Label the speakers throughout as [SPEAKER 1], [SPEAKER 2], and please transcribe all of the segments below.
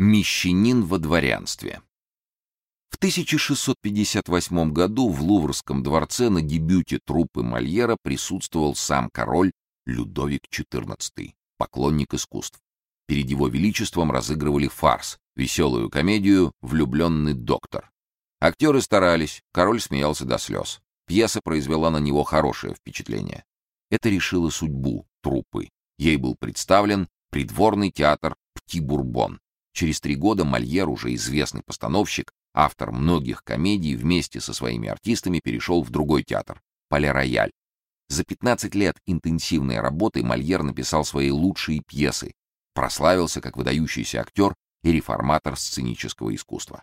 [SPEAKER 1] Мещанин во дворянстве. В 1658 году в Луврском дворце на дебюте труппы Мольера присутствовал сам король Людовик XIV, поклонник искусств. Перед его величеством разыгрывали фарс, веселую комедию «Влюбленный доктор». Актеры старались, король смеялся до слез. Пьеса произвела на него хорошее впечатление. Это решило судьбу труппы. Ей был представлен придворный театр Пти-Бурбон. Через три года Мольер, уже известный постановщик, автор многих комедий, вместе со своими артистами перешел в другой театр — Пале-Рояль. За 15 лет интенсивной работы Мольер написал свои лучшие пьесы, прославился как выдающийся актер и реформатор сценического искусства.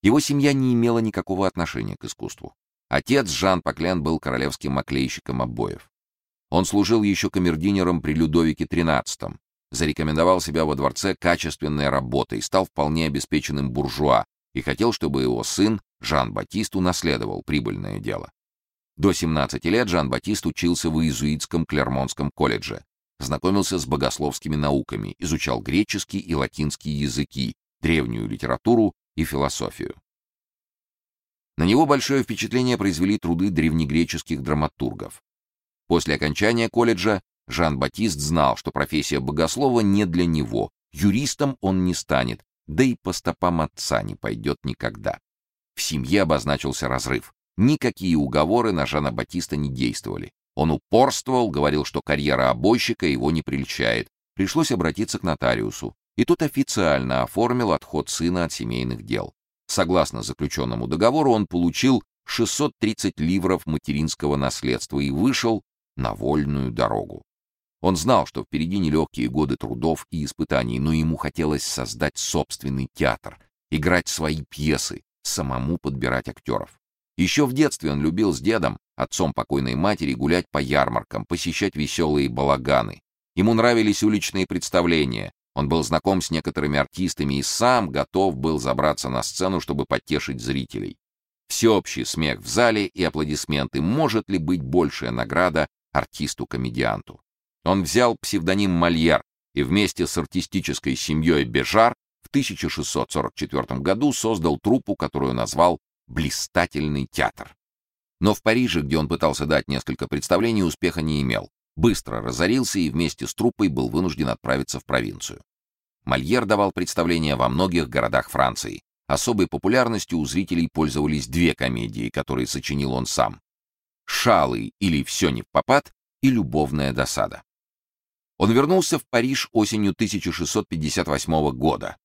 [SPEAKER 1] Его семья не имела никакого отношения к искусству. Отец Жан Паклен был королевским оклейщиком обоев. Он служил еще камердинером при Людовике XIII, зарекомендовал себя во дворце качественной работой, стал вполне обеспеченным буржуа и хотел, чтобы его сын Жан-Батист унаследовал прибыльное дело. До 17 лет Жан-Батист учился в иезуитском Клермонском колледже, знакомился с богословскими науками, изучал греческий и латинский языки, древнюю литературу и философию. На него большое впечатление произвели труды древнегреческих драматургов. После окончания колледжа Жан-Батист знал, что профессия богослова не для него, юристом он не станет, да и по стопам отца не пойдет никогда. В семье обозначился разрыв. Никакие уговоры на Жана-Батиста не действовали. Он упорствовал, говорил, что карьера обойщика его не прельщает. Пришлось обратиться к нотариусу, и тот официально оформил отход сына от семейных дел. Согласно заключенному договору, он получил 630 ливров материнского наследства и вышел на вольную дорогу. Он знал, что впереди нелегкие годы трудов и испытаний, но ему хотелось создать собственный театр, играть свои пьесы, самому подбирать актеров. Еще в детстве он любил с дедом, отцом покойной матери, гулять по ярмаркам, посещать веселые балаганы. Ему нравились уличные представления. Он был знаком с некоторыми артистами и сам готов был забраться на сцену, чтобы потешить зрителей. Всеобщий смех в зале и аплодисменты. Может ли быть большая награда артисту-комедианту? Он взял псевдоним Мольер и вместе с артистической семьей Бежар в 1644 году создал труппу, которую назвал «Блистательный театр». Но в Париже, где он пытался дать несколько представлений, успеха не имел. Быстро разорился и вместе с труппой был вынужден отправиться в провинцию. Мольер давал представления во многих городах Франции. Особой популярностью у зрителей пользовались две комедии, которые сочинил он сам. «Шалы» или «Все не в попад» и «Любовная досада». Он вернулся в Париж осенью 1658 года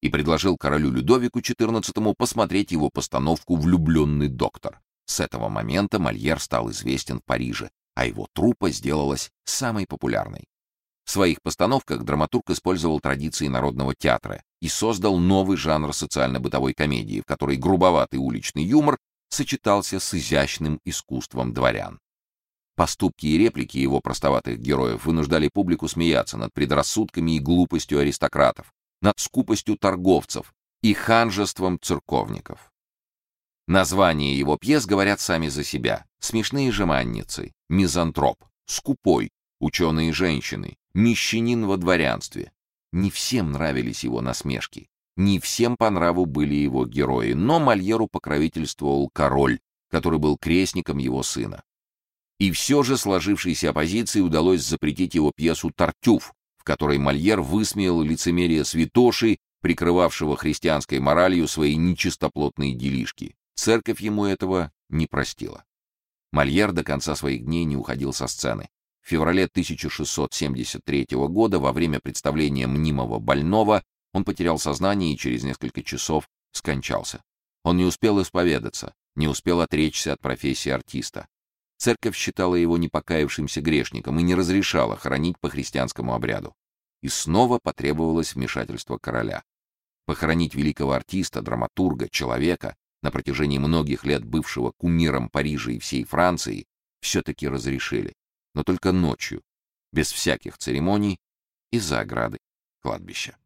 [SPEAKER 1] и предложил королю Людовику XIV посмотреть его постановку «Влюбленный доктор». С этого момента Мольер стал известен в Париже, а его труппа сделалась самой популярной. В своих постановках драматург использовал традиции народного театра и создал новый жанр социально-бытовой комедии, в которой грубоватый уличный юмор сочетался с изящным искусством дворян. Поступки и реплики его простоватых героев вынуждали публику смеяться над предрассудками и глупостью аристократов, над скупостью торговцев и ханжеством церковников. Названия его пьес говорят сами за себя. Смешные жеманницы, мизантроп, скупой, ученые женщины, мещанин во дворянстве. Не всем нравились его насмешки, не всем по нраву были его герои, но Мольеру покровительствовал король, который был крестником его сына. И все же сложившейся оппозиции удалось запретить его пьесу «Тартюф», в которой Мольер высмеял лицемерие святоши, прикрывавшего христианской моралью свои нечистоплотные делишки. Церковь ему этого не простила. Мольер до конца своих дней не уходил со сцены. В феврале 1673 года во время представления мнимого больного он потерял сознание и через несколько часов скончался. Он не успел исповедаться, не успел отречься от профессии артиста. Церковь считала его непокаявшимся грешником и не разрешала хоронить по христианскому обряду. И снова потребовалось вмешательство короля. Похоронить великого артиста, драматурга, человека, на протяжении многих лет бывшего кумиром Парижа и всей Франции, все-таки разрешили, но только ночью, без всяких церемоний и за оградой кладбища.